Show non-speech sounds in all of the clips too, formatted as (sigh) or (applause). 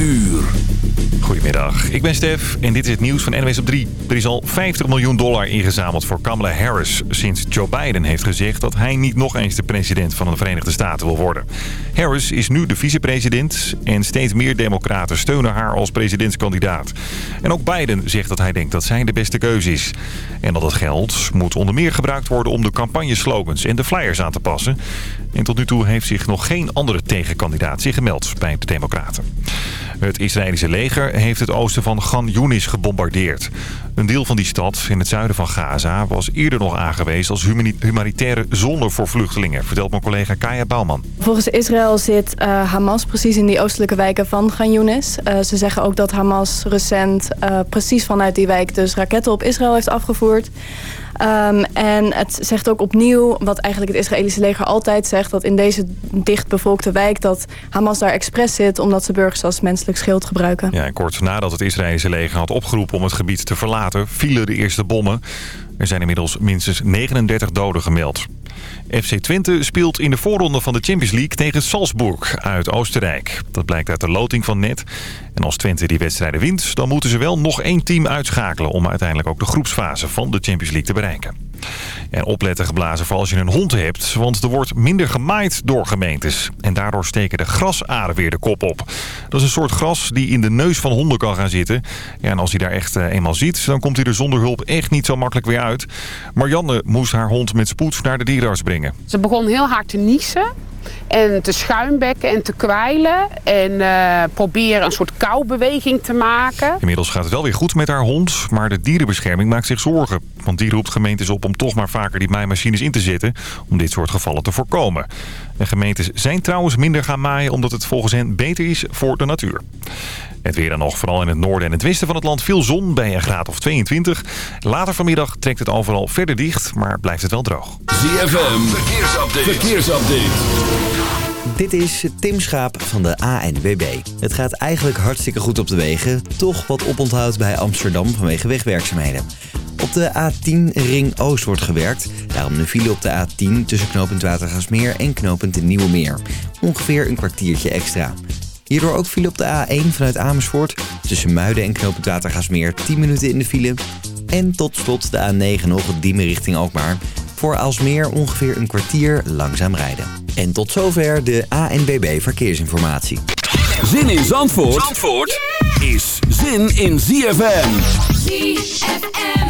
uur. Goedemiddag, ik ben Stef en dit is het nieuws van NWS op 3. Er is al 50 miljoen dollar ingezameld voor Kamala Harris... sinds Joe Biden heeft gezegd dat hij niet nog eens de president van de Verenigde Staten wil worden. Harris is nu de vicepresident en steeds meer democraten steunen haar als presidentskandidaat. En ook Biden zegt dat hij denkt dat zij de beste keuze is. En dat het geld moet onder meer gebruikt worden om de campagneslogans en de flyers aan te passen. En tot nu toe heeft zich nog geen andere tegenkandidaat zich gemeld bij de democraten. Het Israëlische leger heeft het oosten van Gan Yunis gebombardeerd. Een deel van die stad in het zuiden van Gaza was eerder nog aangewezen als humanitaire zone voor vluchtelingen, vertelt mijn collega Kaya Bouwman. Volgens Israël zit uh, Hamas precies in die oostelijke wijken van Gan Yunis. Uh, ze zeggen ook dat Hamas recent uh, precies vanuit die wijk dus raketten op Israël heeft afgevoerd. Um, en het zegt ook opnieuw, wat eigenlijk het Israëlische leger altijd zegt... dat in deze dichtbevolkte wijk dat Hamas daar expres zit... omdat ze burgers als menselijk schild gebruiken. Ja, en kort nadat het Israëlische leger had opgeroepen om het gebied te verlaten... vielen de eerste bommen. Er zijn inmiddels minstens 39 doden gemeld. FC Twente speelt in de voorronde van de Champions League tegen Salzburg uit Oostenrijk. Dat blijkt uit de loting van net. En als Twente die wedstrijden wint, dan moeten ze wel nog één team uitschakelen... om uiteindelijk ook de groepsfase van de Champions League te bereiken. En opletten geblazen voor als je een hond hebt, want er wordt minder gemaaid door gemeentes. En daardoor steken de grasaren weer de kop op. Dat is een soort gras die in de neus van honden kan gaan zitten. Ja, en als hij daar echt eh, eenmaal ziet, dan komt hij er zonder hulp echt niet zo makkelijk weer uit. Marianne moest haar hond met spoed naar de dierenarts brengen. Ze begon heel hard te niezen en te schuimbekken en te kwijlen. En uh, proberen een soort koubeweging te maken. Inmiddels gaat het wel weer goed met haar hond. Maar de dierenbescherming maakt zich zorgen. Want die roept gemeentes op om toch maar vaker die maaimachines in te zetten. Om dit soort gevallen te voorkomen. De gemeentes zijn trouwens minder gaan maaien. Omdat het volgens hen beter is voor de natuur. Het weer dan nog, vooral in het noorden en het westen van het land veel zon bij een graad of 22. Later vanmiddag trekt het overal verder dicht, maar blijft het wel droog. ZFM, verkeersupdate. verkeersupdate. Dit is Tim Schaap van de ANWB. Het gaat eigenlijk hartstikke goed op de wegen. Toch wat oponthoud bij Amsterdam vanwege wegwerkzaamheden. Op de A10 Ring Oost wordt gewerkt. Daarom een file op de A10 tussen knooppunt Watergasmeer en knooppunt de Nieuwe Meer. Ongeveer een kwartiertje extra. Hierdoor ook file op de A1 vanuit Amersfoort. Tussen Muiden en knooppunt Watergasmeer 10 minuten in de file. En tot slot de A9 nog Diemen richting Alkmaar. Voor Alsmeer ongeveer een kwartier langzaam rijden. En tot zover de ANBB Verkeersinformatie. Zin in Zandvoort, Zandvoort is zin in ZFM. ZFM.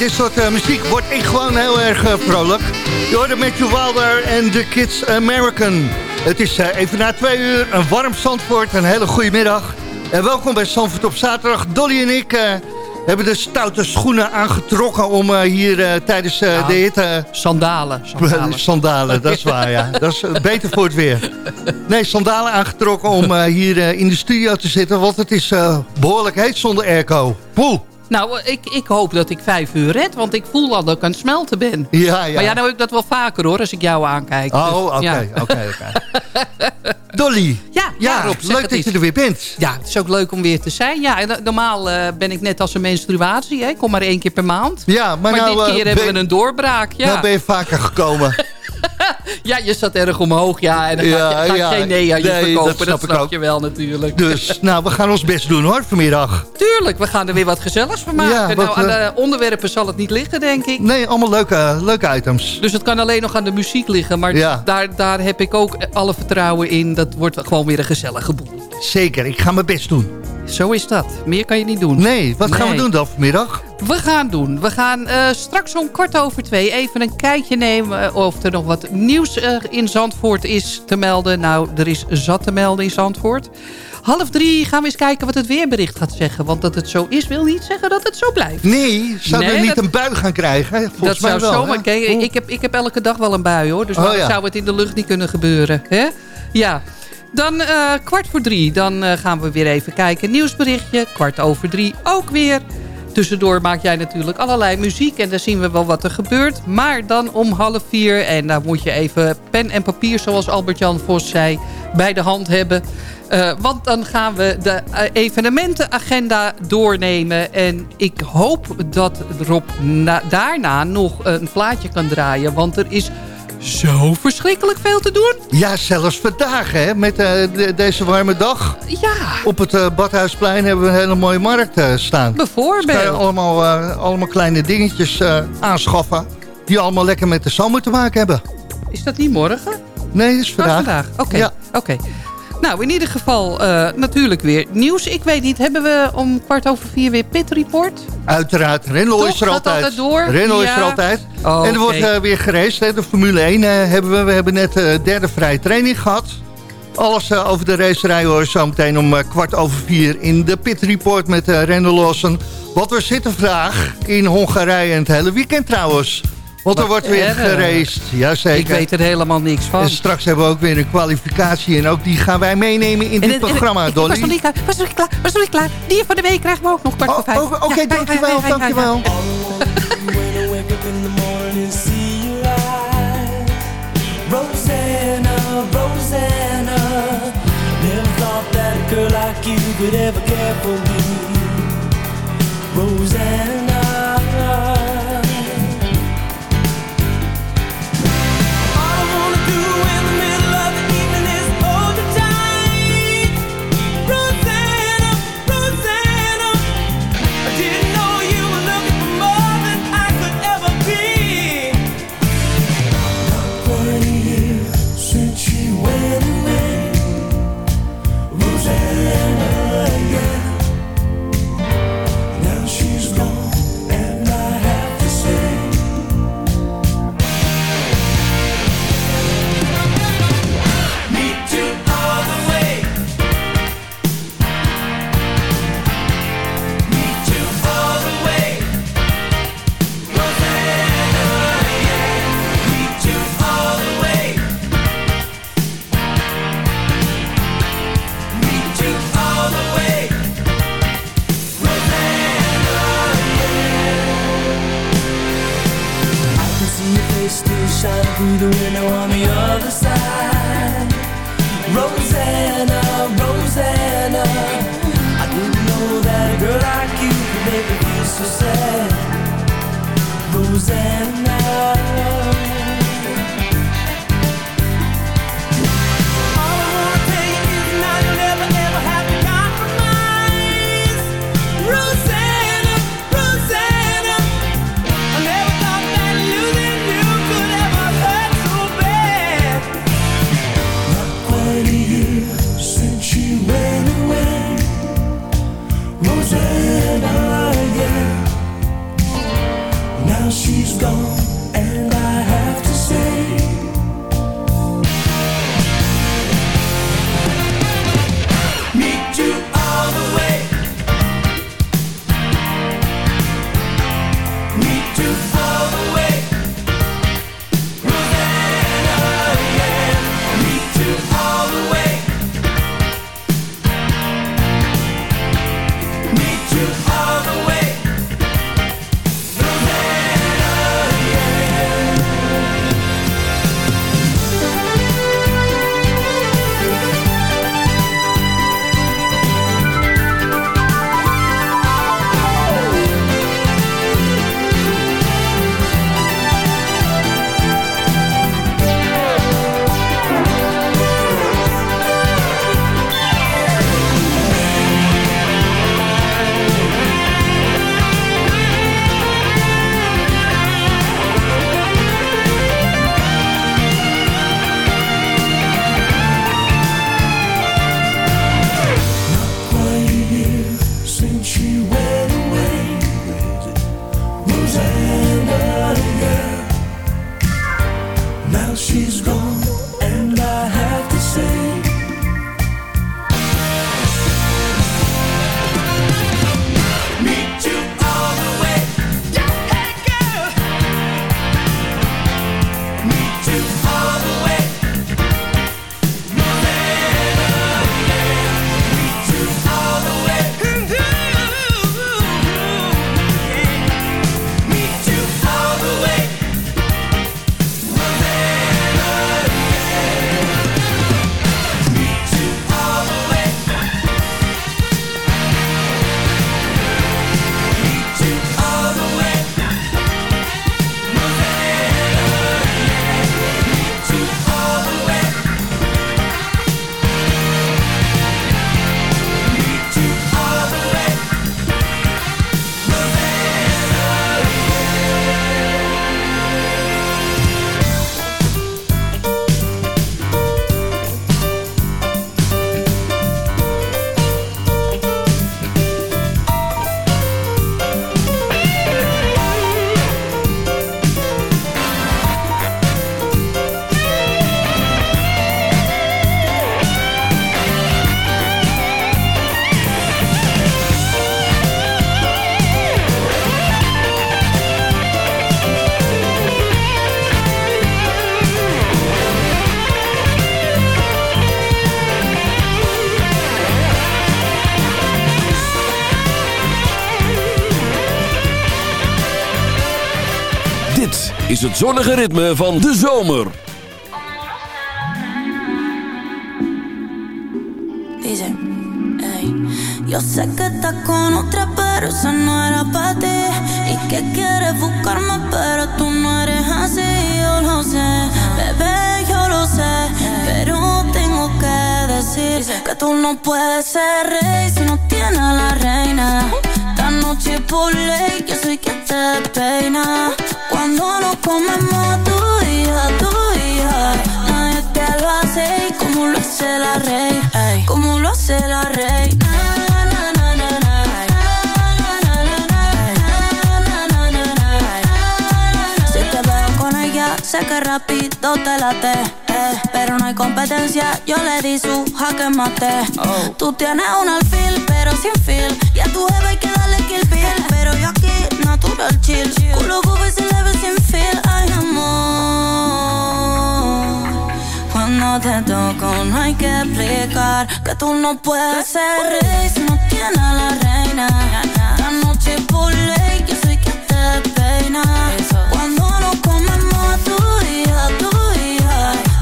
Dit soort uh, muziek word ik gewoon heel erg uh, vrolijk. Je hoorde Matthew Wilder en The Kids American. Het is uh, even na twee uur, een warm Zandvoort, een hele goede middag. En welkom bij Zandvoort op zaterdag. Dolly en ik hebben de stoute schoenen aangetrokken om hier tijdens de hitte... Sandalen. Sandalen. (laughs) sandalen, dat is waar, ja. Dat is beter voor het weer. Nee, sandalen aangetrokken om hier in de studio te zitten, want het is behoorlijk heet zonder airco. Poeh. Nou, ik, ik hoop dat ik vijf uur red, want ik voel al dat ik aan het smelten ben. Ja, ja. Maar ja, nou heb ik dat wel vaker hoor, als ik jou aankijk. Oh, dus, oké, oké, oké. (laughs) Dolly. Ja, ja, Rob, leuk dat je er weer bent. Ja, het is ook leuk om weer te zijn. Ja, normaal uh, ben ik net als een menstruatie. Hè. Ik kom maar één keer per maand. Ja, maar, maar nou, dit keer uh, hebben we een doorbraak. Ja. Nou ben je vaker gekomen. (laughs) (laughs) ja, je zat erg omhoog, ja. En dan ja, ga, ga ja, geen nee aan je nee, verkopen, dat snap, dat snap je wel natuurlijk. Dus, (laughs) nou, we gaan ons best doen hoor, vanmiddag. Tuurlijk, we gaan er weer wat gezelligs van maken. Ja, wat, nou, aan de onderwerpen zal het niet liggen, denk ik. Nee, allemaal leuke, leuke items. Dus het kan alleen nog aan de muziek liggen. Maar ja. daar, daar heb ik ook alle vertrouwen in. Dat wordt gewoon weer een gezellige boel. Zeker, ik ga mijn best doen. Zo is dat. Meer kan je niet doen. Nee, wat gaan we doen dan vanmiddag? We gaan doen. We gaan uh, straks om kwart over twee even een kijkje nemen... of er nog wat nieuws uh, in Zandvoort is te melden. Nou, er is zat te melden in Zandvoort. Half drie gaan we eens kijken wat het weerbericht gaat zeggen. Want dat het zo is, wil niet zeggen dat het zo blijft. Nee, zou nee, er niet dat, een bui gaan krijgen? Volgens dat mij zou wel, zomaar... Kijk, ik, heb, ik heb elke dag wel een bui, hoor. Dus oh, ja. zou het in de lucht niet kunnen gebeuren. Hè? Ja. Dan uh, kwart voor drie, dan uh, gaan we weer even kijken. Nieuwsberichtje, kwart over drie ook weer. Tussendoor maak jij natuurlijk allerlei muziek en dan zien we wel wat er gebeurt. Maar dan om half vier, en daar moet je even pen en papier, zoals Albert-Jan Vos zei, bij de hand hebben. Uh, want dan gaan we de evenementenagenda doornemen. En ik hoop dat Rob daarna nog een plaatje kan draaien. Want er is zo verschrikkelijk veel te doen. Ja, zelfs vandaag, hè, met uh, de, deze warme dag. Ja. Op het uh, Badhuisplein hebben we een hele mooie markt uh, staan. Bijvoorbeeld. Dus kan je allemaal, allemaal kleine dingetjes aanschaffen... die allemaal lekker met de zomer te maken hebben. Is dat niet morgen? Nee, dat is vandaag. Oh, vandaag, oké. Ja. oké. Nou, in ieder geval uh, natuurlijk weer nieuws. Ik weet niet, hebben we om kwart over vier weer Pit Report? Uiteraard, Renault is er altijd. altijd door? Ja. is er altijd. Oh, en er wordt uh, weer geraced. De Formule 1 uh, hebben we. We hebben net derde vrije training gehad. Alles over de racerij hoor zo meteen om kwart over vier in de Pit Report met Renault Lawson. Wat we zitten vandaag in Hongarije en het hele weekend trouwens. Want er wordt weer geraced. Jazeker. Ik weet er helemaal niks van. En straks hebben we ook weer een kwalificatie. En ook die gaan wij meenemen in dit programma, Dolly. Was nog niet klaar. Was nog niet klaar. Was nog niet klaar. Die van de week krijgen we ook nog kwart voor vijf. Oké, okay, ja, dankjewel. dankjewel. (laughs) Rosanna, Rosanna Never thought that a girl like you could ever care for me Rosanna is het zonnige ritme van de zomer. Dice, ey. Yo sé que estás con otra, pero esa no era para ti. Y que quieres buscarme, pero tú no eres así. Yo lo sé, bebé, yo lo sé. Pero tengo que decir que tú no puedes ser rey si no tienes a la reina. Esta noche por ley, yo soy quien te peina. Cuando nos comemos tu hija, tu hija Nadie te lo hace como lo hace la rey Como lo hace la reina Si te veo con ella, sé que rápido te late eh, Pero no hay competencia, yo le di su jaque mate. Tú tienes un alfil, pero sin feel Y a tu jefe hay que darle kill bill Pero yo natural chill. Culo bobo se leve sin feel. Ay, amor. Cuando te toco, no hay que explicar que tú no puedes ser rey si no tienes a la reina. La noche por ley, yo soy quien te peina. Cuando nos comemos tú y a tu hija,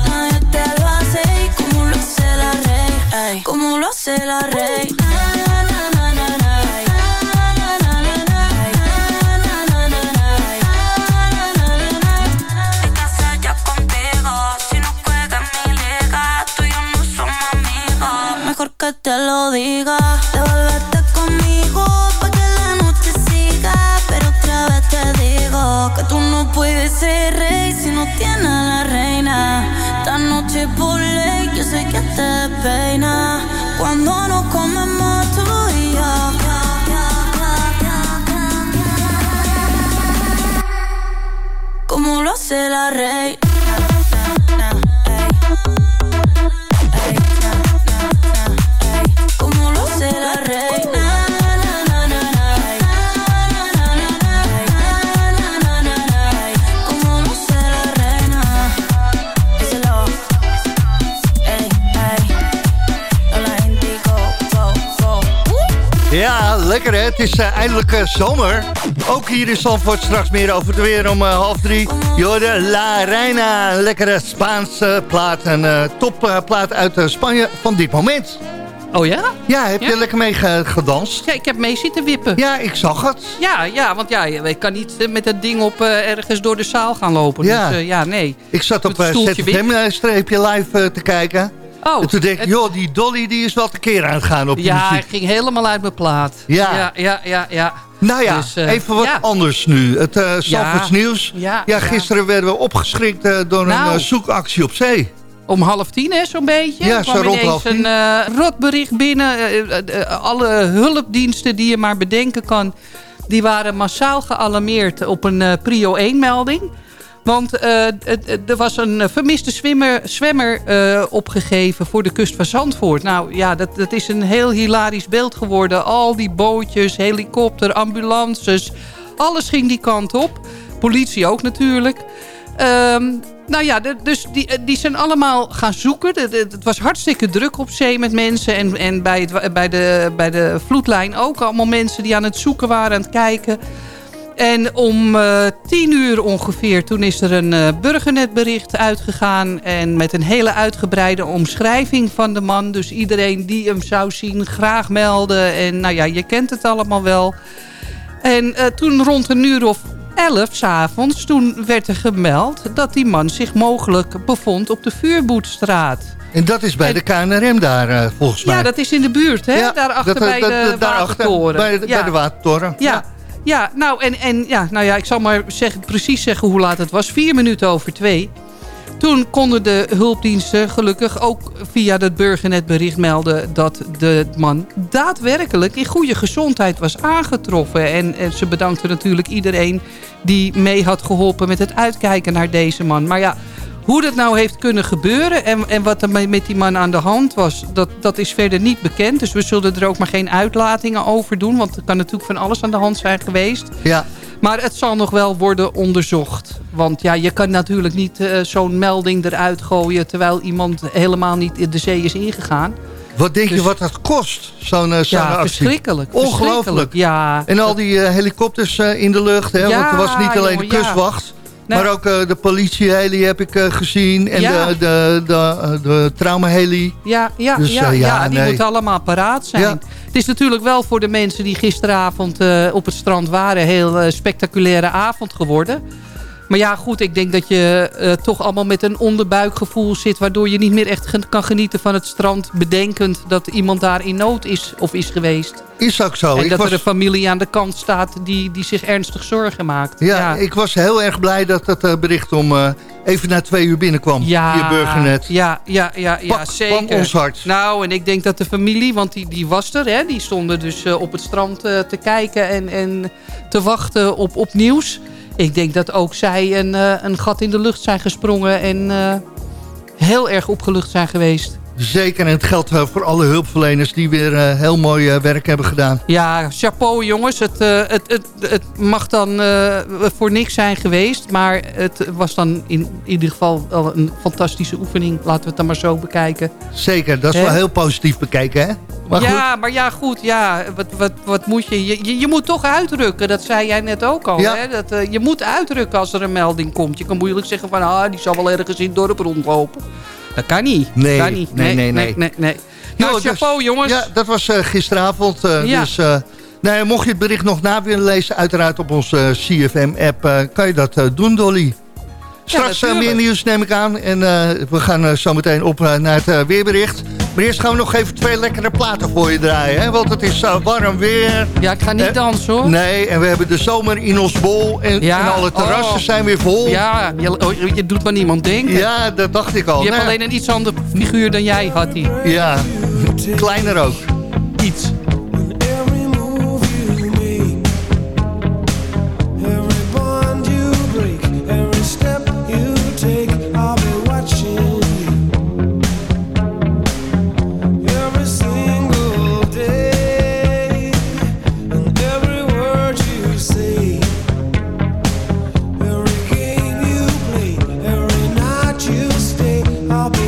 nadie te lo hace. Y como lo hace la rey, como lo hace la rey. Te lo diga. Het is uh, eindelijk uh, zomer. Ook hier in Zandvoort straks meer over het weer om uh, half drie. Jorde La Reina, een lekkere Spaanse plaat. Een topplaat uit Spanje van dit moment. Oh ja? Ja, heb je lekker mee gedanst? Ja, ik heb mee zitten wippen. Ja, ik zag het. Ja, ja want ja, ik kan niet met dat ding op ergens door de zaal gaan lopen. Ja, dus, ja nee. Ik zat op ZFM-streepje live te kijken. Oh, en toen denk ik, joh, die Dolly die is wel keer aan het gaan op de Ja, hij ging helemaal uit mijn plaat. Ja. Ja, ja, ja. ja. Nou ja, dus, uh, even wat ja. anders nu. Het uh, ja. nieuws. Ja, ja, gisteren werden we opgeschrikt uh, door nou. een zoekactie op zee. Om half tien, hè, zo'n beetje. Ja, zo rond half tien. een rotbericht binnen. alle hulpdiensten die je maar bedenken kan... die waren massaal gealarmeerd op een prio 1-melding... Want uh, er was een vermiste zwemmer, uh, opgegeven voor de kust van Zandvoort. Nou ja, dat, dat is een heel hilarisch beeld geworden. Al die bootjes, helikopter, ambulances, alles ging die kant op. Politie ook natuurlijk. Um, nou ja, dus die, die zijn allemaal gaan zoeken. Het was hartstikke druk op zee met mensen. En, en bij, bij, de, bij de vloedlijn ook allemaal mensen die aan het zoeken waren, aan het kijken. En om uh, tien uur ongeveer, toen is er een uh, burgernetbericht uitgegaan. En met een hele uitgebreide omschrijving van de man. Dus iedereen die hem zou zien, graag melden. En nou ja, je kent het allemaal wel. En uh, toen rond een uur of elf s'avonds, toen werd er gemeld... dat die man zich mogelijk bevond op de Vuurboetstraat. En dat is bij en, de KNRM daar, volgens mij. Ja, dat is in de buurt, hè? Ja, daarachter dat, bij, dat, de watertoren. Bij, de, ja. bij de Watertoren. ja. ja. Ja, nou, en, en, ja, nou ja, ik zal maar zeggen, precies zeggen hoe laat het was. Vier minuten over twee. Toen konden de hulpdiensten gelukkig ook via het burgernetbericht melden... dat de man daadwerkelijk in goede gezondheid was aangetroffen. En, en ze bedankten natuurlijk iedereen die mee had geholpen met het uitkijken naar deze man. Maar ja, hoe dat nou heeft kunnen gebeuren en, en wat er met die man aan de hand was, dat, dat is verder niet bekend. Dus we zullen er ook maar geen uitlatingen over doen. Want er kan natuurlijk van alles aan de hand zijn geweest. Ja. Maar het zal nog wel worden onderzocht. Want ja, je kan natuurlijk niet uh, zo'n melding eruit gooien... terwijl iemand helemaal niet in de zee is ingegaan. Wat denk je dus- wat dat kost, zo'n uh, zo ja, actie? Verschrikkelijk, Ongelooflijk. Ja, en al die uh, helikopters in de lucht, hè? Ja, want er was niet alleen jongen, de kustwacht... Maar ook uh, de politieheli heb ik uh, gezien. En de, de, de, de traumaheli. Ja, ja, dus, ja, ja, die nee. moeten allemaal paraat zijn. Ja. Het is natuurlijk wel voor de mensen die gisteravond op het strand waren... een heel spectaculaire avond geworden. Maar ja, goed, ik denk dat je uh, toch allemaal met een onderbuikgevoel zit... waardoor je niet meer echt kan genieten van het strand... bedenkend dat iemand daar in nood is of is geweest. Is ook zo. En ik dat was... er een familie aan de kant staat die, die zich ernstig zorgen maakt. Ja, ja. ik was heel erg blij dat dat uh, bericht om uh, even na twee uur binnenkwam. Ja, via Burgernet. Ja, ja, ja, ja Pak, zeker. ons hart. Nou, en ik denk dat de familie, want die, die was er. Hè, die stonden dus uh, op het strand te kijken en, en te wachten op, op nieuws ik denk dat ook zij een, uh, een gat in de lucht zijn gesprongen en uh, heel erg opgelucht zijn geweest. Zeker, en het geldt uh, voor alle hulpverleners die weer heel mooi werk hebben gedaan. Ja, chapeau jongens. Het, het, het, het mag dan voor niks zijn geweest. Maar het was dan in ieder geval wel een fantastische oefening. Laten we het dan maar zo bekijken. Zeker, dat is He? wel heel positief bekeken hè? Maar ja, goed. maar ja, goed. Ja, wat, wat, wat moet je? Je, je? je, moet toch uitrukken. Dat zei jij net ook al. Ja. Hè? Dat, uh, je moet uitrukken als er een melding komt. Je kan moeilijk zeggen van... Ah, die zal wel ergens in het dorp rondlopen. Dat kan niet. Nee, kan niet. nee, nee. nee, nee, nee. Nou, chapeau, jongens. Ja, dat was uh, gisteravond. Uh, ja. Dus... Nou, mocht je het bericht nog na willen lezen, uiteraard op onze CFM-app, kan je dat doen, Dolly. Straks ja, meer nieuws neem ik aan. En we gaan zo meteen op naar het weerbericht. Maar eerst gaan we nog even twee lekkere platen voor je draaien. Hè? Want het is uh, warm weer. Ja, ik ga niet dansen hoor. Nee, en we hebben de zomer in ons bol. En, en alle terrassen oh. zijn weer vol. Ja, je, oh, je, doet maar niemand denken. Ja, dat dacht ik al. Je hebt alleen een iets ander figuur dan jij, had hij. Ja, (laughs) kleiner ook. Iets. I'll be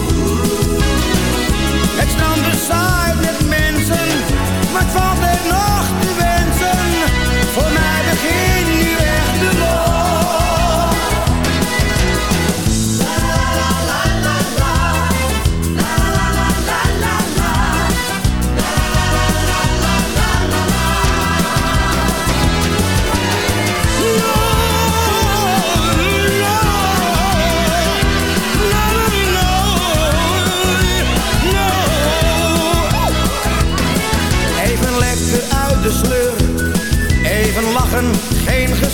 saai met mensen, maar het valt er nog te wensen voor mij.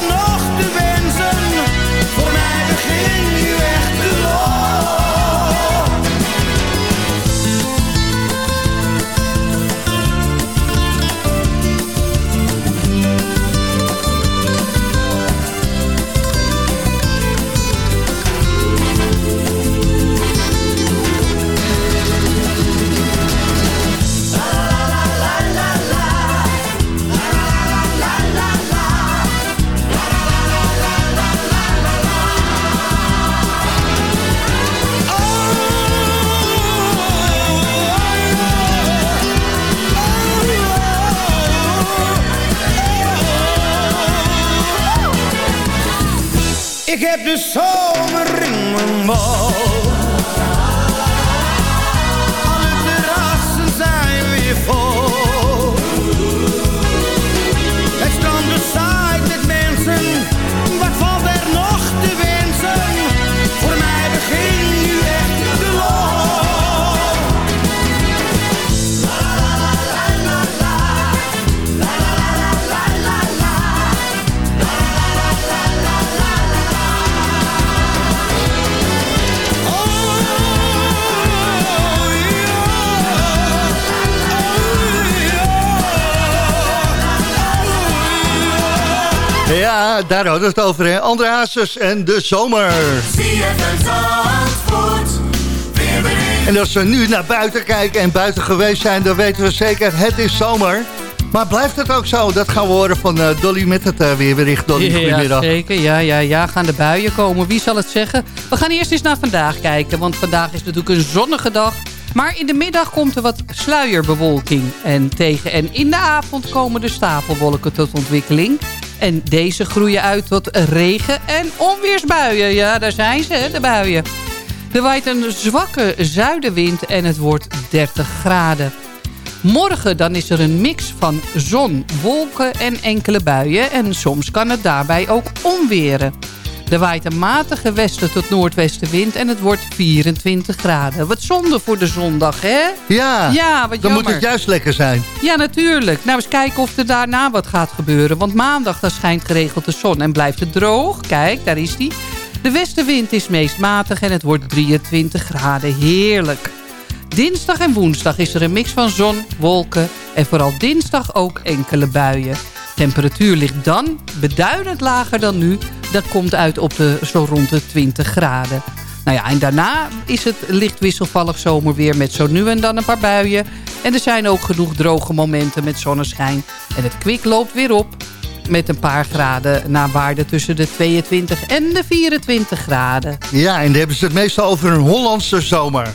nog te wensen? Voor mij begin Ik daar hadden we het over, hè. André Hazes en de zomer. En als we nu naar buiten kijken en buiten geweest zijn... dan weten we zeker, het is zomer. Maar blijft het ook zo? Dat gaan we horen van eh, Dolly met het uh, weerbericht. Dolly, goedemiddag. Ja, zeker. Ja, ja, ja, gaan de buien komen. Wie zal het zeggen? We gaan eerst eens naar vandaag kijken. Want vandaag is natuurlijk een zonnige dag. Maar in de middag komt er wat sluierbewolking. En tegen en in de avond komen de stapelwolken tot ontwikkeling. En deze groeien uit tot regen- en onweersbuien. Ja, daar zijn ze, de buien. Er waait een zwakke zuidenwind en het wordt 30 graden. Morgen dan is er een mix van zon, wolken en enkele buien. En soms kan het daarbij ook onweren. Er waait een matige westen tot noordwestenwind en het wordt 24 graden. Wat zonde voor de zondag, hè? Ja, ja wat dan jammer. moet het juist lekker zijn. Ja, natuurlijk. Nou, eens kijken of er daarna wat gaat gebeuren. Want maandag dan schijnt geregeld de zon en blijft het droog. Kijk, daar is die. De westenwind is meest matig en het wordt 23 graden. Heerlijk. Dinsdag en woensdag is er een mix van zon, wolken en vooral dinsdag ook enkele buien. Temperatuur ligt dan beduidend lager dan nu. Dat komt uit op de, zo rond de 20 graden. Nou ja, en daarna is het licht wisselvallig zomerweer met zo nu en dan een paar buien. En er zijn ook genoeg droge momenten met zonneschijn. En het kwik loopt weer op met een paar graden naar waarde tussen de 22 en de 24 graden. Ja, en dan hebben ze het meestal over een Hollandse zomer.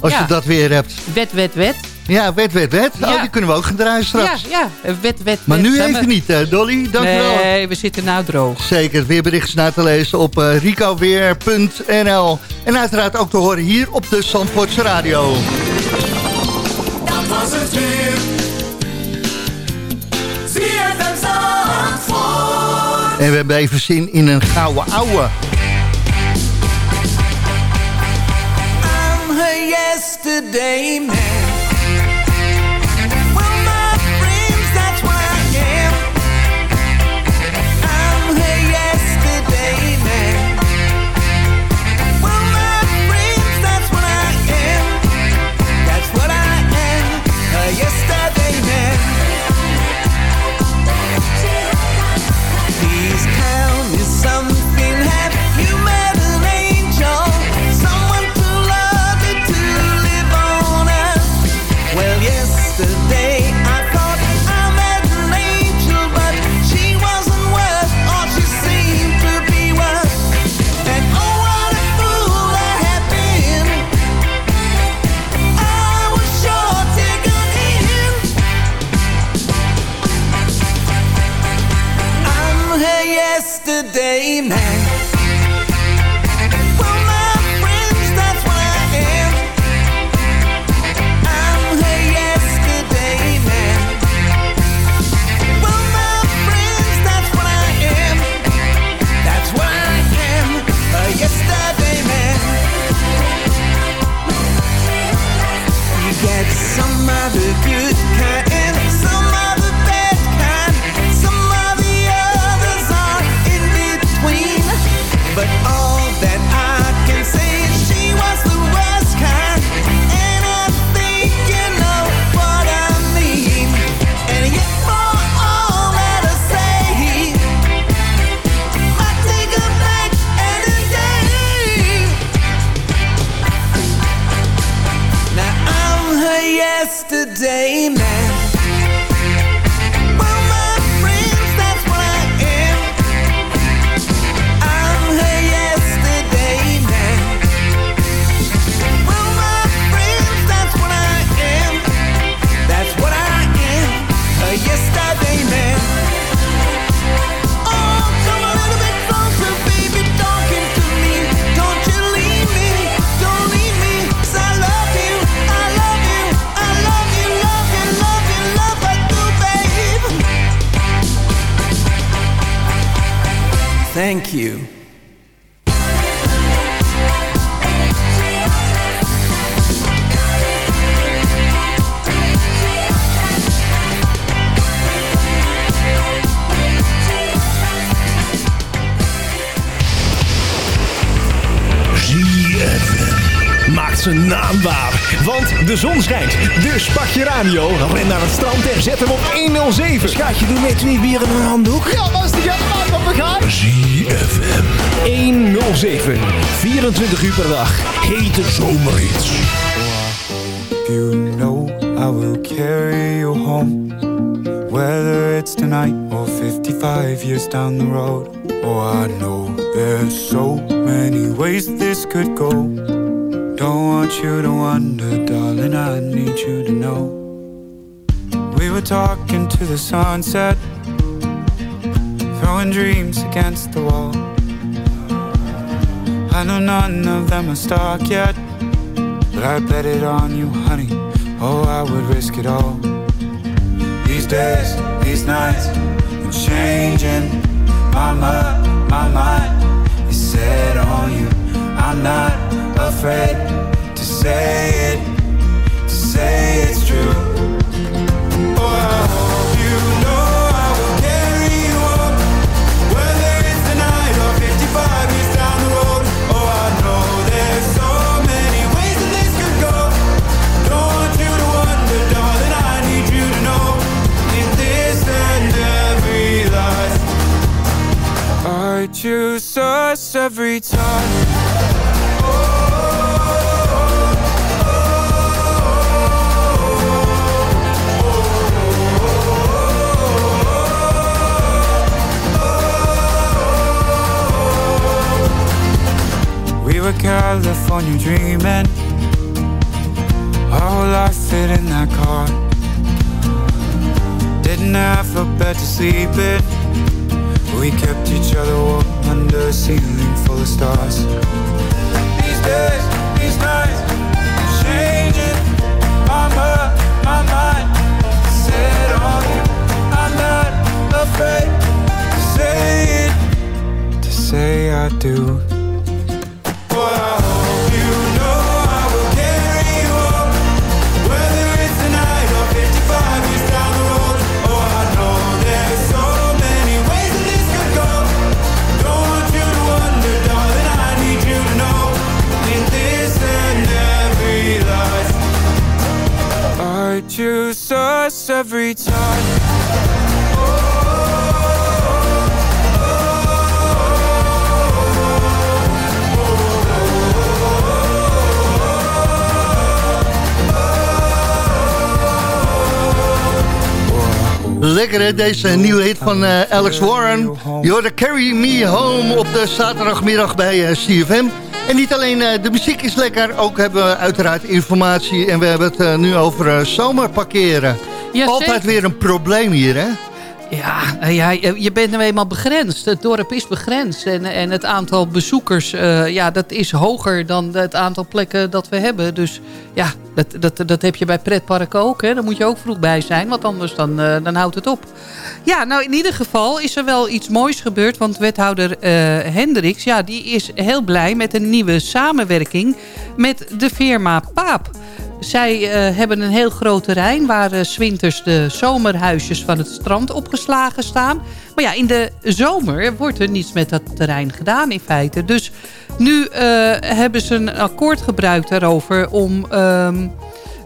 Als Ja. je dat weer hebt. Wet, wet, wet. Ja, wet, wet, wet. Ja. Oh, die kunnen we ook gaan draaien Ja, straks. ja, wet, wet, Maar wet. nu even we- niet, hè, Dolly. Dankjewel. Nee, we zitten nou droog. Zeker, het weerbericht is na te lezen op eh ricoweer.nl. En uiteraard ook te horen hier op de Zandvoortse Radio. Dat was het weer. En we hebben even zin in een gouden ouwe. I'm her yesterday man. Thank you. De zon schijnt. Dus pak je radio, ren naar het strand en zet hem op 107. Schatje, doe net twee bieren in een handdoek. Ja, was die helemaal wat we gaan? ZFM 107. 24 uur per dag. Hete zomerhits. You know I will carry you home. Whether it's tonight or 55 years down the road. Oh, I know there's so many ways this could go. Don't want you to wonder, darling, I need you to know. We were talking to the sunset, throwing dreams against the wall. I know none of them are stuck yet, but I bet it on you, honey. Oh, I would risk it all. These days, these nights, I'm changing my mind, my mind is set on you. I'm not afraid to say it, to say it's true. Oh, I hope you were California dreaming. Our whole life fit in that car. Didn't have a bed to sleep in. We kept each other warm under a ceiling full of stars. These days, these nights, changing my mind, my mind. Set on you, I'm not afraid to say it, to say I do. Every time. Lekker hè, deze nieuwe hit van eh, Alex Warren. Hoorde Carry Me Home op de zaterdagmiddag bij eh, CFM. En niet alleen eh, de muziek is lekker, ook hebben we uiteraard informatie. En we hebben het nu over zomerparkeren. Ja, Altijd zeker. weer een probleem hier hè? Ja, nou ja, je je bent nu eenmaal begrensd. Het dorp is begrensd. En, en het aantal bezoekers, eh, ja, dat is hoger dan het aantal plekken dat we hebben. Dus ja, dat, dat, dat heb je bij pretparken ook. Hè. Daar moet je ook vroeg bij zijn, want anders dan, eh, dan houdt het op. Ja, nou in ieder geval is er wel iets moois gebeurd. Want wethouder eh Hendricks, ja, die is heel blij met een nieuwe samenwerking met de firma Paap. Zij eh, hebben een heel groot terrein waar eh, 's winters de zomerhuisjes van het strand opgeslagen staan. Maar ja, in de zomer wordt er niets met dat terrein gedaan in feite. Dus nu eh, hebben ze een akkoord gebruikt daarover om ehm,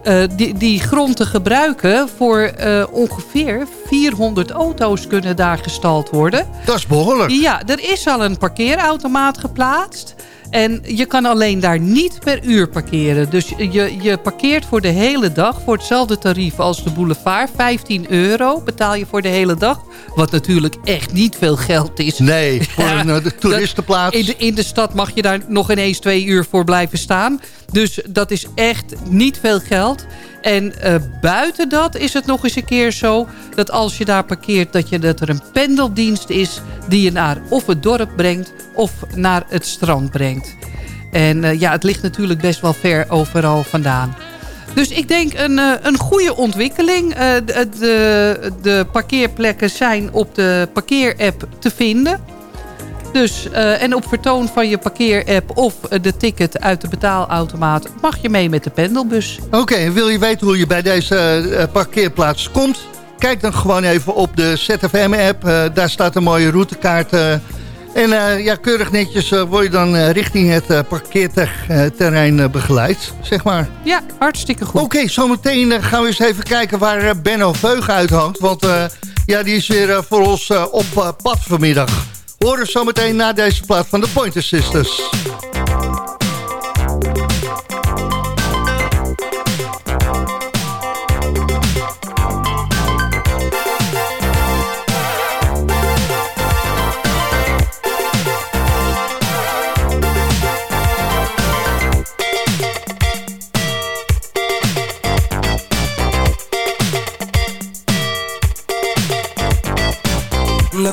eh, die, die grond te gebruiken voor ongeveer 400 auto's kunnen daar gestald worden. Dat is behoorlijk. Ja, er is al een parkeerautomaat geplaatst. En je kan alleen daar niet per uur parkeren. Dus je, je parkeert voor de hele dag voor hetzelfde tarief als de boulevard. 15 euro betaal je voor de hele dag. Wat natuurlijk echt niet veel geld is. Nee, voor (laughs) een eh, de toeristenplaats. In de, in de stad mag je daar nog ineens twee uur voor blijven staan. Dus dat is echt niet veel geld. En eh, buiten dat is het nog eens een keer zo... dat als je daar parkeert, dat, je, dat er een pendeldienst is... die je naar of het dorp brengt of naar het strand brengt. En eh, ja, het ligt natuurlijk best wel ver overal vandaan. Dus ik denk een, eh, een goede ontwikkeling. De, de, de parkeerplekken zijn op de parkeerapp te vinden. Dus, uh, en op vertoon van je parkeerapp of de ticket uit de betaalautomaat... mag je mee met de pendelbus. Oké, en wil je weten hoe je bij deze uh, parkeerplaats komt? Kijk dan gewoon even op de ZFM-app. Uh, daar staat een mooie routekaart en ja, keurig netjes word je dan richting het parkeerterrein begeleid, zeg maar. Ja, hartstikke goed. Oké, okay, zometeen gaan we eens even kijken waar Benno Veug uithangt. Want ja, die is weer voor ons op pad vanmiddag. Horen zometeen na deze plaat van de Pointer Sisters.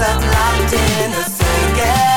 Up locked in a Look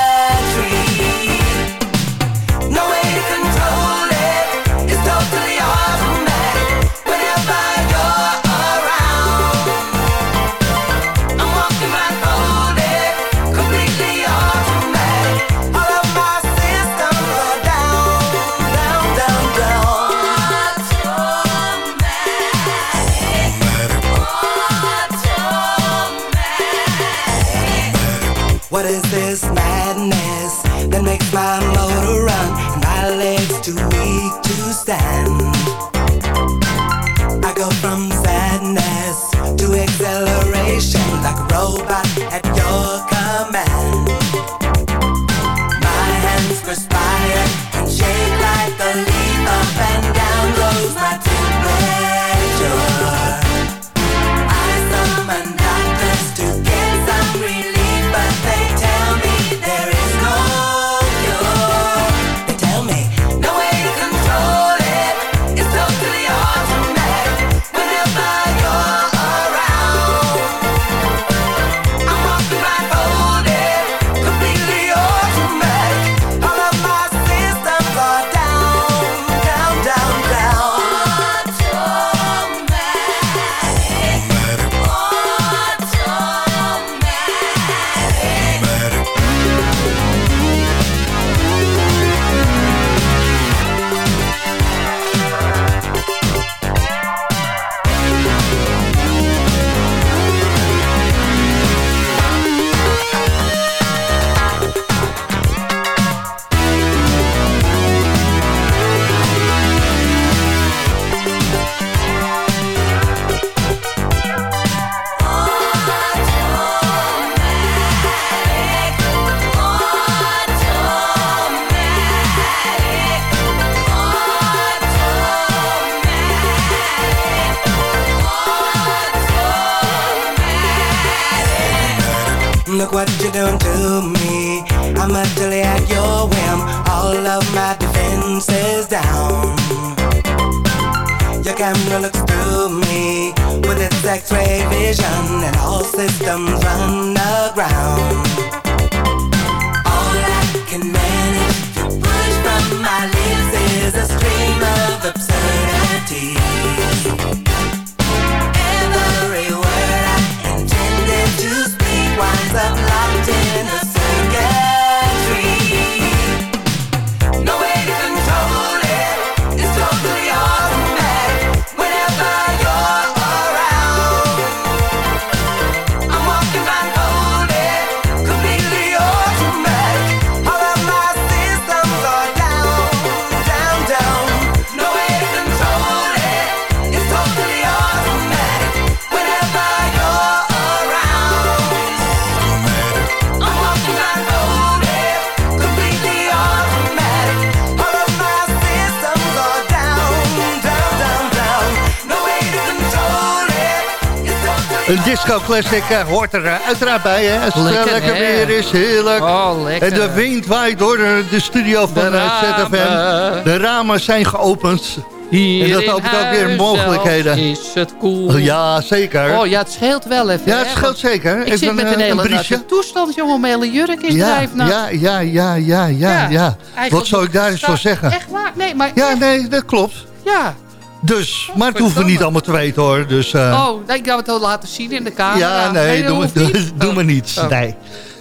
classic eh, hoort er eh, uiteraard bij, hè. Als het eh, Lekker, weer is, heerlijk. Oh. En de wind waait door de, studio van De ZFM. De ramen zijn geopend. Hier en dat in opent ook weer mogelijkheden. is het cool. Ja, zeker. Oh ja, het scheelt wel even. Ja, het hè, scheelt zeker. Ik Even zit met een, een hele een toestand, jongen. Mijn hele jurk is Ja, drijfnat. ja, ja, ja, ja, ja, Wat zou ik daar eens voor zeggen? Echt waar? Nee, maar... Ja, nee, dat klopt. Ja. Dus, maar het hoeven we niet allemaal te weten hoor. Dus, eh, Oh, ik ga het wel laten zien in de kamer. Ja, nee, doe, niet. (laughs) doe, doe me niet. Oh. Nee.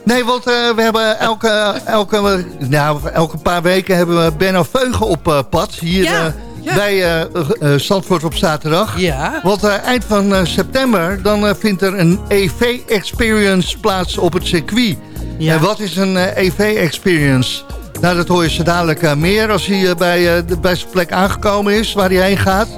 Nee, want eh, we hebben elke, (laughs) elke, nou, elke paar weken hebben we Benno Veugen op eh, pad. Hier Ja, ja. bij Zandvoort op zaterdag. Ja. Want eind van september dan vindt er een EV-experience plaats op het circuit. Ja. En wat is een EV-experience? Nou, dat hoor je zo dadelijk eh, meer als hij eh, bij, eh, bij zijn plek aangekomen is, waar hij heen gaat.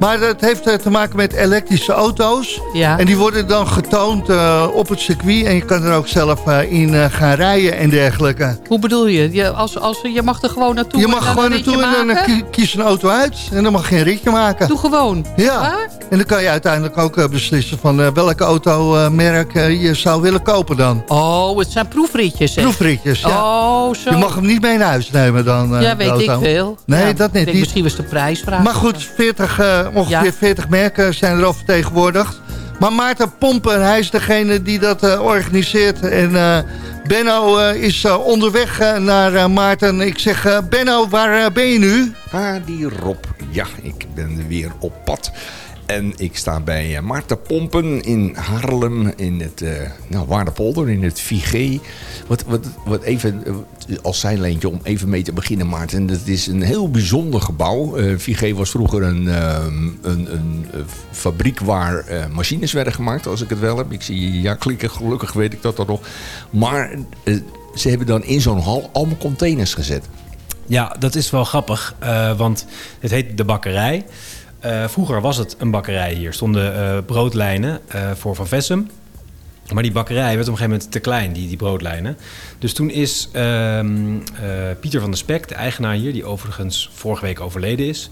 Maar het heeft eh, te maken met elektrische auto's. Ja. En die worden dan getoond eh, op het circuit. En je kan er ook zelf eh, in gaan rijden en dergelijke. Hoe bedoel je? je, als, als, je mag er gewoon naartoe Je mag gewoon naartoe en dan kies een auto uit. En dan mag je een ritje maken. Doe gewoon. Ja. Waar? En dan kan je uiteindelijk ook beslissen van welke automerk je zou willen kopen dan. Oh, het zijn proefritjes. hè? Proefritjes, ja. Oh, zo. Je mag hem niet mee naar huis nemen dan. ja, weet ik veel. Nee, Ja, dat denk, niet. Misschien was de prijsvraag. Maar goed, 40, eh, ongeveer Ja. 40 merken zijn er al vertegenwoordigd. Maar Maarten Pompen, hij is degene die dat eh, organiseert. En eh, Benno eh, is eh, onderweg eh, naar eh, Maarten. Ik zeg, eh, Benno, waar eh, ben je nu? Ah, die Rob. Ja, ik ben weer op pad. En ik sta bij eh, Maarten Pompen in Haarlem, in het uh, nou, Waardepolder, in het VG. Wat, wat, wat even uh, als zijlijntje om even mee te beginnen, Maarten. Dat is een heel bijzonder gebouw. Uh, was vroeger een, een, een fabriek waar machines werden gemaakt, als ik het wel heb. Ik zie ja klikken, gelukkig weet ik dat dan nog. Maar ze hebben dan in zo'n hal allemaal containers gezet. Ja, dat is wel grappig, want het heet de bakkerij. Uh, vroeger was het een bakkerij hier. stonden uh, broodlijnen voor Van Vessem. Maar die bakkerij werd op een gegeven moment te klein, die, die broodlijnen. Dus toen is um, Pieter van der Spek, de eigenaar hier... die overigens vorige week overleden is...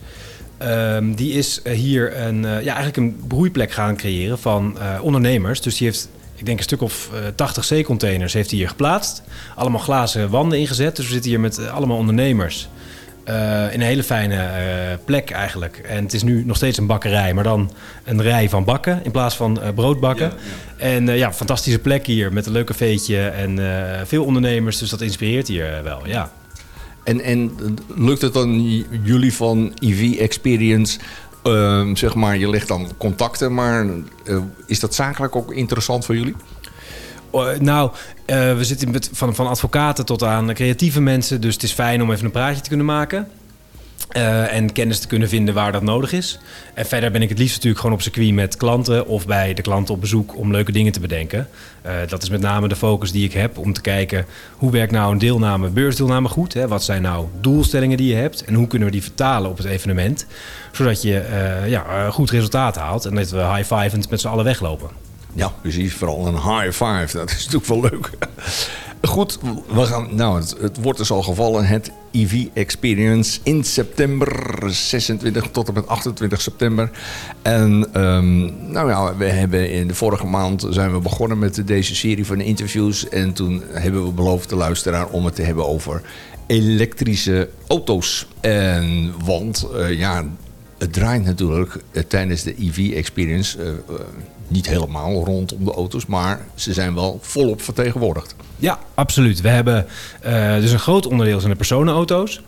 Um, die is hier een, ja, eigenlijk een broeiplek gaan creëren van ondernemers. Dus die heeft ik denk een stuk of uh, 80 C-containers heeft hij hier geplaatst. Allemaal glazen wanden ingezet. Dus we zitten hier met allemaal ondernemers. Uh, in een hele fijne uh, plek eigenlijk. En het is nu nog steeds een bakkerij, maar dan een rij van bakken in plaats van uh, broodbakken. Ja, ja. En ja, fantastische plek hier met een leuk cafeetje en veel ondernemers. Dus dat inspireert hier wel, ja. En, en lukt het dan jullie van EV Experience uh, zeg maar, je legt dan contacten, maar uh, is dat zakelijk ook interessant voor jullie? Uh, nou, we zitten met, van, van advocaten tot aan creatieve mensen. Dus het is fijn om even een praatje te kunnen maken. Uh, en kennis te kunnen vinden waar dat nodig is. En verder ben ik het liefst natuurlijk gewoon op circuit met klanten of bij de klanten op bezoek om leuke dingen te bedenken. Uh, dat is met name de focus die ik heb om te kijken hoe werkt nou een deelname, beursdeelname goed. Hè? Wat zijn nou doelstellingen die je hebt en hoe kunnen we die vertalen op het evenement. Zodat je ja, goed resultaat haalt en dat we high-fivend met z'n allen weglopen. Ja, precies. Vooral een high five. Dat is natuurlijk wel leuk. Goed, we gaan, nou, het, wordt dus al gevallen. Het EV Experience in september, 26 tot en met 28 september. En um, nou ja, we hebben in de vorige maand zijn we begonnen met deze serie van interviews. En toen hebben we beloofd de luisteraar om het te hebben over elektrische auto's. En want uh, ja, het draait natuurlijk uh, tijdens de EV Experience... Uh, niet helemaal rondom de auto's, maar ze zijn wel volop vertegenwoordigd. Ja, absoluut. We hebben uh, dus een groot onderdeel zijn de personenauto's.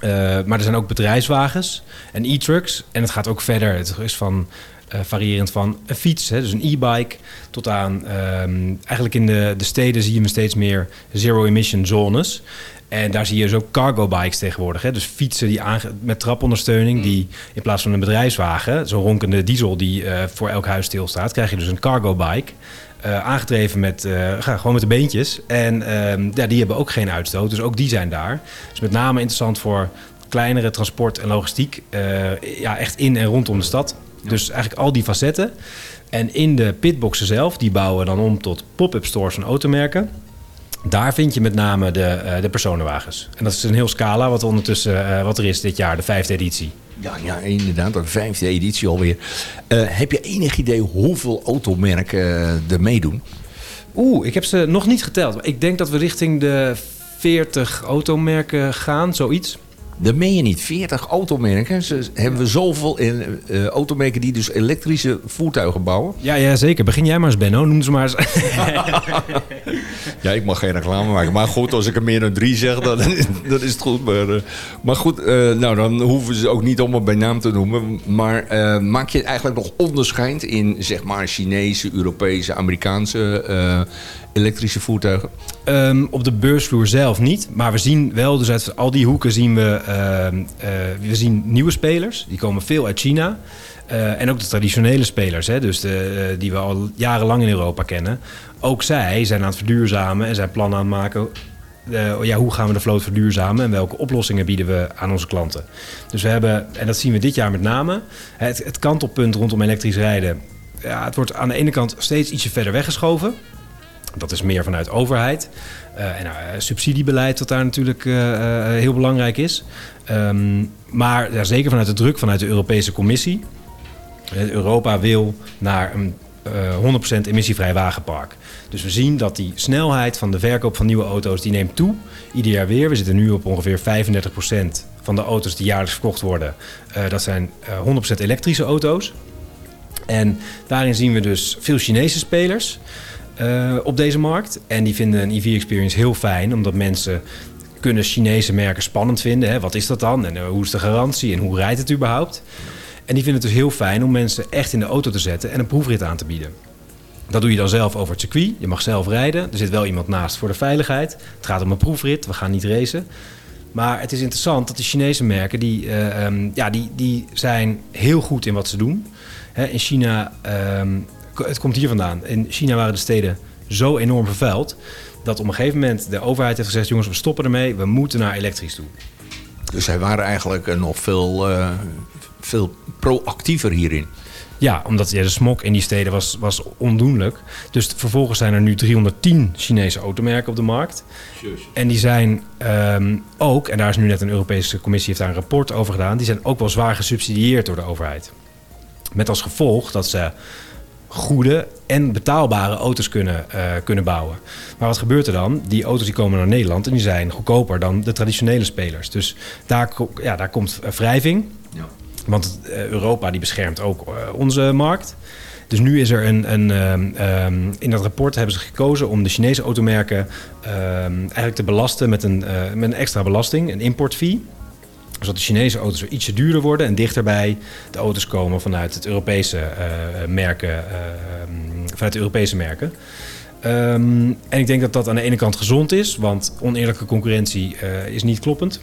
Uh, maar er zijn ook bedrijfswagens en e-trucks. En het gaat ook verder. Het is van uh, variërend van een fiets, hè, dus een e-bike, tot aan um, eigenlijk in de, de steden zie je steeds meer zero-emission zones. En daar zie je dus ook cargo bikes tegenwoordig. Hè? Dus fietsen die met trapondersteuning, die in plaats van een bedrijfswagen, zo'n ronkende diesel die uh, voor elk huis stilstaat, krijg je dus een cargo bike. Uh, aangedreven met, uh, gewoon met de beentjes. En uh, ja, die hebben ook geen uitstoot, dus ook die zijn daar. Dus met name interessant voor kleinere transport en logistiek. ja, echt in en rondom de stad. Ja. Dus eigenlijk al die facetten. En in de pitboxen zelf, die bouwen dan om tot pop-up stores van automerken. Daar vind je met name de, eh, de personenwagens. En dat is een heel scala wat, ondertussen, eh, wat er is dit jaar, de vijfde editie. Ja, ja, inderdaad, de vijfde editie alweer. Eh, heb je enig idee hoeveel automerken uh, er meedoen? Oeh, ik heb ze nog niet geteld. Ik denk dat we richting de 40 automerken gaan, zoiets. Dat meen je niet. 40 automerken. Ze, hebben we zoveel in, uh, automerken die dus elektrische voertuigen bouwen? Ja, ja, zeker. Begin jij maar eens, Benno. Noem ze maar eens. (laughs) ja, ik mag geen reclame maken. Maar goed, als ik er meer dan drie zeg, dan, (laughs) dan is het goed. Maar, uh, maar goed, uh, nou, dan hoeven ze ook niet allemaal bij naam te noemen. Maar maak je eigenlijk nog onderscheid in, zeg maar, Chinese, Europese, Amerikaanse elektrische voertuigen? Um, op de beursvloer zelf niet. Maar we zien wel, dus uit al die hoeken zien we, uh, uh, we zien nieuwe spelers. Die komen veel uit China. Uh, en ook de traditionele spelers, hè, dus de, die we al jarenlang in Europa kennen. Ook zij zijn aan het verduurzamen en zijn plannen aan het maken. ja, hoe gaan we de vloot verduurzamen en welke oplossingen bieden we aan onze klanten? Dus we hebben, en dat zien we dit jaar met name, het, het kantelpunt rondom elektrisch rijden. Ja, het wordt aan de ene kant steeds ietsje verder weggeschoven. Dat is meer vanuit overheid. Uh, en uh, subsidiebeleid, wat daar natuurlijk uh, heel belangrijk is. Um, maar zeker vanuit de druk vanuit de Europese Commissie. Europa wil naar een 100% emissievrij wagenpark. Dus we zien dat die snelheid van de verkoop van nieuwe auto's die neemt toe. Ieder jaar weer. We zitten nu op ongeveer 35% van de auto's die jaarlijks verkocht worden. dat zijn 100% elektrische auto's. En daarin zien we dus veel Chinese spelers. Uh, op deze markt. En die vinden een EV-experience heel fijn, omdat mensen kunnen Chinese merken spannend vinden. Hè? Wat is dat dan? En uh, hoe is de garantie? En hoe rijdt het überhaupt? En die vinden het dus heel fijn om mensen echt in de auto te zetten en een proefrit aan te bieden. Dat doe je dan zelf over het circuit. Je mag zelf rijden. Er zit wel iemand naast voor de veiligheid. Het gaat om een proefrit. We gaan niet racen. Maar het is interessant dat de Chinese merken... die, uh, um, ja, die, die zijn heel goed in wat ze doen. Hè, in China... Um, het komt hier vandaan. In China waren de steden zo enorm vervuild dat op een gegeven moment de overheid heeft gezegd: jongens, we stoppen ermee, we moeten naar elektrisch toe. Dus zij waren eigenlijk nog veel, uh, veel proactiever hierin. Ja, omdat ja, de smog in die steden was, was ondoenlijk. Dus vervolgens zijn er nu 310 Chinese automerken op de markt. En die zijn um, ook, en daar is nu net een Europese commissie heeft daar een rapport over gedaan, die zijn ook wel zwaar gesubsidieerd door de overheid. Met als gevolg dat ze goede en betaalbare auto's kunnen, uh, kunnen bouwen. Maar wat gebeurt er dan? Die auto's die komen naar Nederland en die zijn goedkoper dan de traditionele spelers. Dus daar, ja, daar komt wrijving. Ja. Want uh, Europa die beschermt ook onze markt. Dus nu is er een, een um, in dat rapport hebben ze gekozen om de Chinese automerken eigenlijk te belasten met een, met een extra belasting, een importfee zodat de Chinese auto's weer ietsje duurder worden en dichterbij de auto's komen vanuit het Europese uh, merken. Uh, vanuit de Europese merken. Um, en ik denk dat dat aan de ene kant gezond is, want oneerlijke concurrentie uh, is niet kloppend.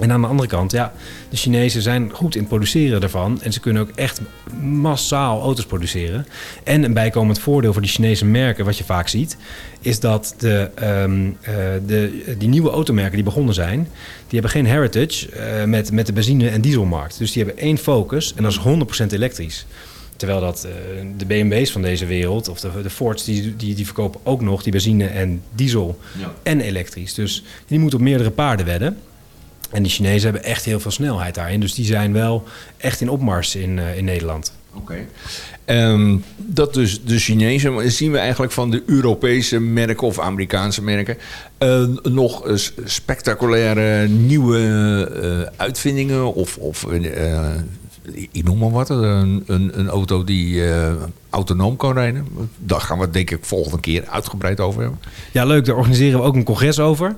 En aan de andere kant, ja, de Chinezen zijn goed in het produceren daarvan. En ze kunnen ook echt massaal auto's produceren. En een bijkomend voordeel voor die Chinese merken, wat je vaak ziet, is dat de, um, uh, de, die nieuwe automerken die begonnen zijn, die hebben geen heritage uh, met, met de benzine- en dieselmarkt. Dus die hebben één focus en dat is 100% elektrisch. Terwijl dat uh, de BMW's van deze wereld, of de, de Fords, die, die, die verkopen ook nog die benzine en diesel ja. en elektrisch. Dus die moeten op meerdere paarden wedden. En die Chinezen hebben echt heel veel snelheid daarin. Dus die zijn wel echt in opmars in, uh, in Nederland. Oké. Okay. Um, dat dus de Chinezen, zien we eigenlijk van de Europese merken of Amerikaanse merken uh, nog spectaculaire nieuwe uh, uitvindingen of, of ik noem maar wat, een, een, een auto die autonoom kan rijden. Daar gaan we het denk ik volgende keer uitgebreid over hebben. Ja, leuk. Daar organiseren we ook een congres over.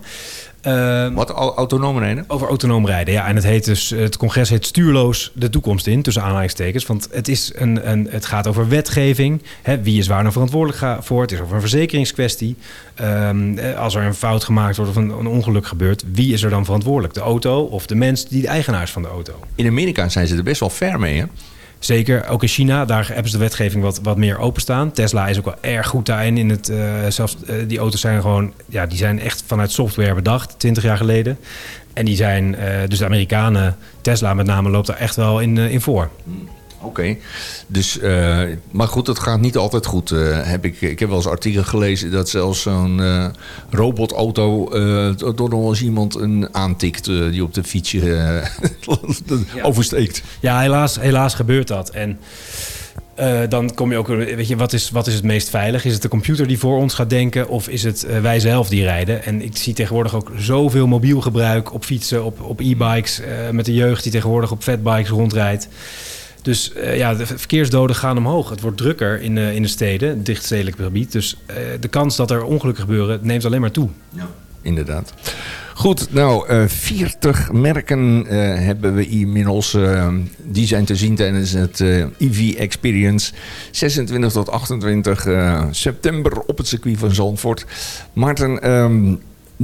Uh, Wat, autonoom rijden? Over autonoom rijden, ja. En het, heet dus, het congres heet Stuurloos de toekomst in, tussen aanhalingstekens. Want het, is een, een, het gaat over wetgeving. Hè, wie is waar nou verantwoordelijk voor? Het is over een verzekeringskwestie. Um, als er een fout gemaakt wordt of een, een, ongeluk gebeurt, wie is er dan verantwoordelijk? De auto of de mens die de eigenaar is van de auto? In Amerika zijn ze er best wel ver mee, hè? Zeker, ook in China, daar hebben ze de wetgeving wat, wat meer openstaan. Tesla is ook wel erg goed daarin. In het, uh, zelfs uh, die auto's zijn gewoon, ja, die zijn echt vanuit software bedacht, 20 jaar geleden. En die zijn, uh, dus de Amerikanen, Tesla met name, loopt daar echt wel in, in voor. Oké, dus, eh, maar goed, het gaat niet altijd goed. eh, heb ik, ik heb wel eens artikelen gelezen dat zelfs zo'n eh, robotauto door nog eens iemand een aantikt die op de fietsje eh, (laughs) oversteekt. Ja, helaas, helaas gebeurt dat. En dan kom je ook, weet je, wat is, wat is het meest veilig? Is het de computer die voor ons gaat denken of is het wij zelf die rijden? En ik zie tegenwoordig ook zoveel mobiel gebruik op fietsen, op, op e-bikes, met de jeugd die tegenwoordig op fatbikes rondrijdt. Dus eh, ja, de verkeersdoden gaan omhoog. Het wordt drukker in, de in de steden, het dichtstedelijk gebied. Dus eh, de kans dat er ongelukken gebeuren neemt alleen maar toe. Inderdaad. Goed, nou, eh 40 merken eh, hebben we inmiddels. eh, die zijn te zien tijdens het eh, EV Experience. 26 tot 28 eh, september op het circuit van Zandvoort. Maarten, ehm,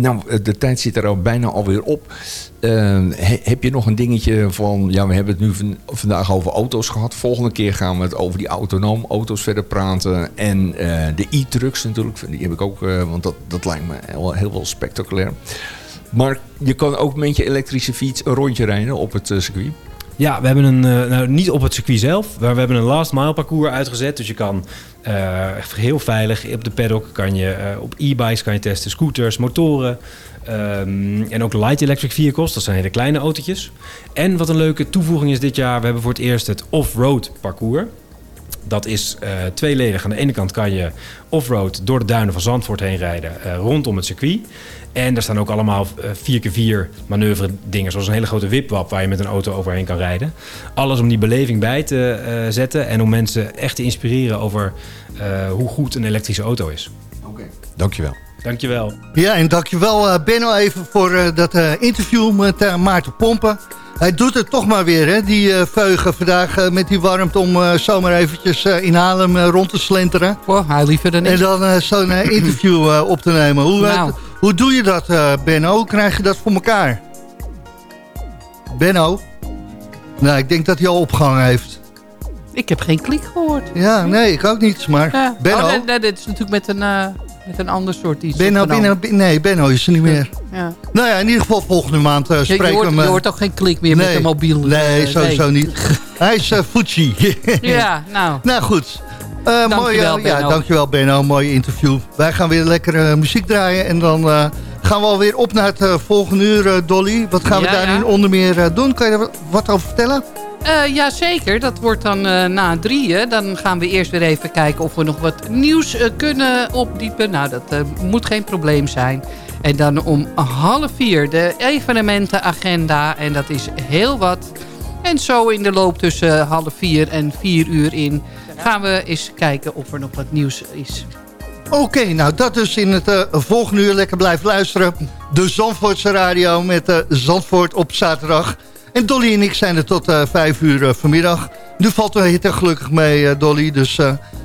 nou, eh, de tijd zit er al bijna alweer op. Eh, he- heb je nog een dingetje van... Ja, we hebben het nu van- vandaag over auto's gehad. Volgende keer gaan we het over die autonoom auto's verder praten. En eh, de e-trucks natuurlijk. Die heb ik ook, eh, want dat, dat lijkt me heel, heel spectaculair. Maar je kan ook met je elektrische fiets een rondje rijden op het circuit. Ja, we hebben een, nou niet op het circuit zelf, maar we hebben een last mile parcours uitgezet. Dus je kan eh, heel veilig op de paddock, kan je eh, op e-bikes kan je testen, scooters, motoren. ehm, en ook light electric vehicles, dat zijn hele kleine autootjes. En wat een leuke toevoeging is dit jaar, we hebben voor het eerst het off-road parcours. Dat is eh, tweeledig. Aan de ene kant kan je offroad door de duinen van Zandvoort heen rijden eh, rondom het circuit. En daar staan ook allemaal eh 4x4 manoeuvre dingen, zoals een hele grote wipwap waar je met een auto overheen kan rijden. Alles om die beleving bij te eh, zetten en om mensen echt te inspireren over eh, hoe goed een elektrische auto is. Dankjewel. Dankjewel. Ja, en dankjewel eh Benno even voor eh, dat eh, interview met eh, Maarten Pompen. Hij doet het toch maar weer, hè, die eh, veugen vandaag eh, met die warmte om eh, zomaar eventjes in Haarlem rond te slenteren. Oh, hij liever dan ik. En dan zo'n interview op te nemen. Hoe, Nou. hoe doe je dat, Benno? Hoe krijg je dat voor elkaar? Benno? Nou, ik denk dat hij al opgehangen heeft. Ik heb geen klik gehoord. Ja, nee, ik ook niet. Maar Ja. Benno? Oh, nee, nee, dit is natuurlijk met een, met een ander soort iets. Benno. Benno, nee, Benno is er niet meer. Ja. Nou ja, in ieder geval volgende maand eh Je, spreken je, hoort, we je hem. hoort toch geen klik meer met de mobiel? Nee, eh, sowieso niet. (laughs) Hij is uh, Fuji. (laughs) Ja, nou. nou goed. Eh mooi, Dankjewel, eh, ja, Benno. dankjewel Benno. Mooi interview. Wij gaan weer lekker eh, muziek draaien. En dan eh, gaan we alweer op naar het eh, volgende uur, eh, Dolly. Wat gaan we Ja, daarin ja. onder meer eh, doen? Kan je er wat over vertellen? Eh, ja, zeker. Dat wordt dan eh, na drieën. Dan gaan we eerst weer even kijken of we nog wat nieuws kunnen opdiepen. Nou, dat moet geen probleem zijn. En dan om half vier de evenementenagenda. En dat is heel wat. En zo in de loop tussen half vier en vier uur in... gaan we eens kijken of er nog wat nieuws is. Oké, nou dat dus in het eh, volgende uur lekker blijven luisteren. De Zandvoortse radio met eh, Zandvoort op zaterdag. En Dolly en ik zijn er tot eh, vijf uur vanmiddag. Nu valt de hitte gelukkig mee, Dolly. Dus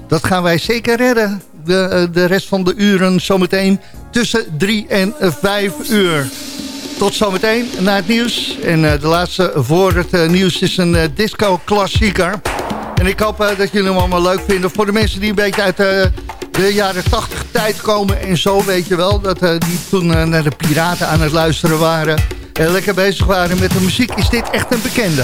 dat gaan wij zeker redden. De, de rest van de uren zometeen tussen drie en vijf uur. Tot zometeen naar het nieuws. En de laatste voor het nieuws is een disco-klassieker. En ik hoop dat jullie hem allemaal leuk vinden. Voor de mensen die een beetje uit eh, de jaren 80 tijd komen en zo, weet je wel. Dat eh, die toen eh, naar de piraten aan het luisteren waren. En lekker bezig waren met de muziek. Is dit echt een bekende?